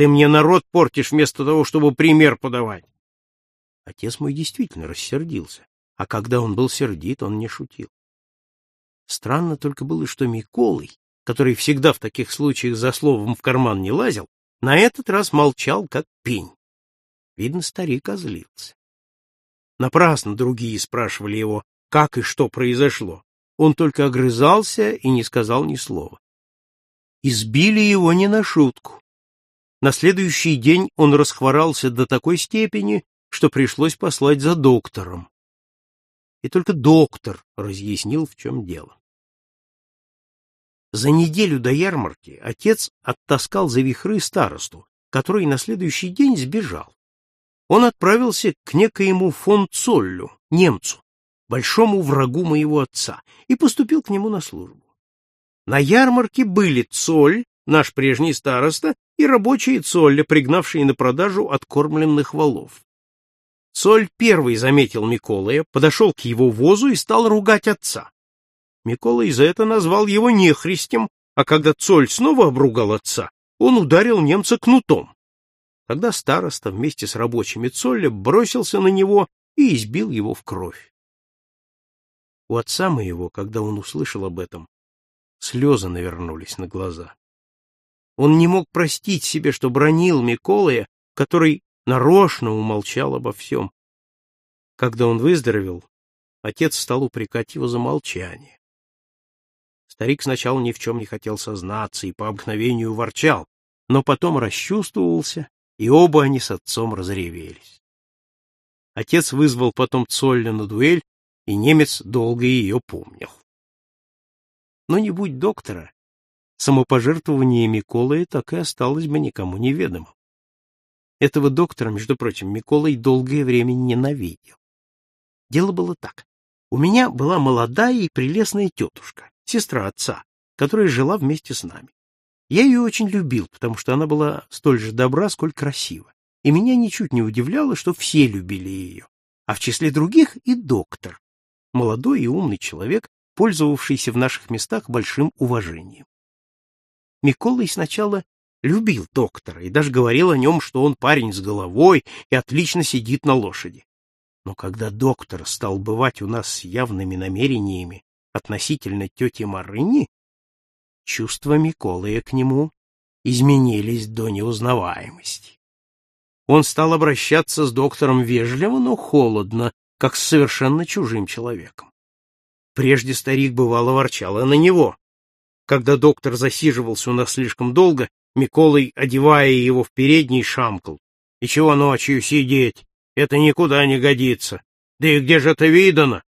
Ты мне народ портишь вместо того, чтобы пример подавать. Отец мой действительно рассердился, а когда он был сердит, он не шутил. Странно только было, что Миколой, который всегда в таких случаях за словом в карман не лазил, на этот раз молчал, как пень. Видно, старик озлился. Напрасно другие спрашивали его, как и что произошло. Он только огрызался и не сказал ни слова. Избили его не на шутку. На следующий день он расхворался до такой степени, что пришлось послать за доктором. И только доктор разъяснил, в чем дело. За неделю до ярмарки отец оттаскал за вихры старосту, который на следующий день сбежал. Он отправился к некоему фон Цоллю, немцу, большому врагу моего отца, и поступил к нему на службу. На ярмарке были Цоль, наш прежний староста, и рабочие Цолля, пригнавшие на продажу откормленных валов. Цоль первый заметил Миколая, подошел к его возу и стал ругать отца. Микола за это назвал его нехристем, а когда Цоль снова обругал отца, он ударил немца кнутом. Тогда староста вместе с рабочими Цолля бросился на него и избил его в кровь. У отца моего, когда он услышал об этом, слезы навернулись на глаза. Он не мог простить себе, что бронил Миколая, который нарочно умолчал обо всем. Когда он выздоровел, отец стал упрекать его за молчание. Старик сначала ни в чем не хотел сознаться и по обыкновению ворчал, но потом расчувствовался, и оба они с отцом разревелись. Отец вызвал потом Цолля на дуэль, и немец долго ее помнил. Но не будь доктора, самопожертвование Миколы так и осталось бы никому неведомым. Этого доктора, между прочим, Миколай долгое время ненавидел. Дело было так. У меня была молодая и прелестная тетушка, сестра отца, которая жила вместе с нами. Я ее очень любил, потому что она была столь же добра, сколь красива. И меня ничуть не удивляло, что все любили ее. А в числе других и доктор, молодой и умный человек, пользовавшийся в наших местах большим уважением. Миколай сначала любил доктора и даже говорил о нем, что он парень с головой и отлично сидит на лошади. Но когда доктор стал бывать у нас с явными намерениями относительно тети Марыни, чувства Миколая к нему изменились до неузнаваемости. Он стал обращаться с доктором вежливо, но холодно, как с совершенно чужим человеком. Прежде старик бывало ворчал на него. Когда доктор засиживался у нас слишком долго, Миколай, одевая его в передний, шамкал. — И чего ночью сидеть? Это никуда не годится. Да и где же это видано?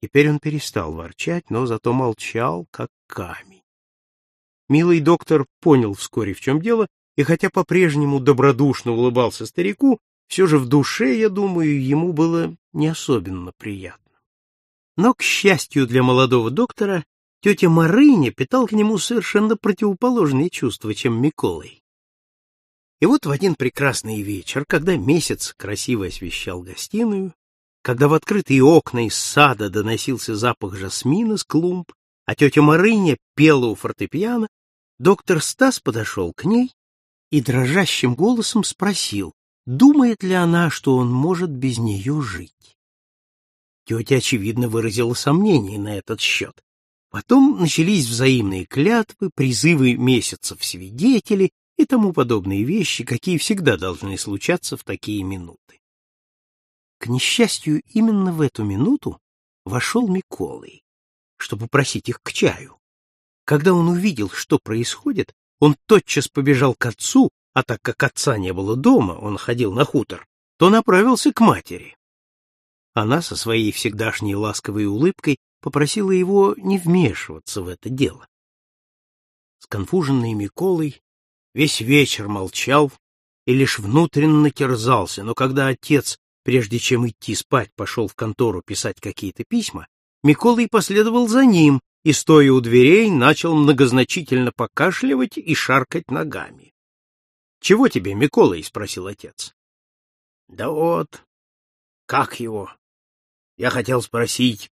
Теперь он перестал ворчать, но зато молчал, как камень. Милый доктор понял вскоре, в чем дело, и хотя по-прежнему добродушно улыбался старику, все же в душе, я думаю, ему было не особенно приятно. Но, к счастью для молодого доктора, тетя Марыня питал к нему совершенно противоположные чувства, чем Миколай. И вот в один прекрасный вечер, когда месяц красиво освещал гостиную, когда в открытые окна из сада доносился запах жасмина с клумб, а тетя Марыня пела у фортепиано, доктор Стас подошел к ней и дрожащим голосом спросил, думает ли она, что он может без нее жить. Тетя, очевидно, выразила сомнение на этот счет, Потом начались взаимные клятвы, призывы месяцев свидетелей и тому подобные вещи, какие всегда должны случаться в такие минуты. К несчастью, именно в эту минуту вошел Миколай, чтобы просить их к чаю. Когда он увидел, что происходит, он тотчас побежал к отцу, а так как отца не было дома, он ходил на хутор, то направился к матери. Она со своей всегдашней ласковой улыбкой попросила его не вмешиваться в это дело. Сконфуженный Миколой весь вечер молчал и лишь внутренно терзался, но когда отец, прежде чем идти спать, пошел в контору писать какие-то письма, Миколай последовал за ним и, стоя у дверей, начал многозначительно покашливать и шаркать ногами. — Чего тебе, Миколай? — спросил отец. — Да вот, как его? Я хотел спросить,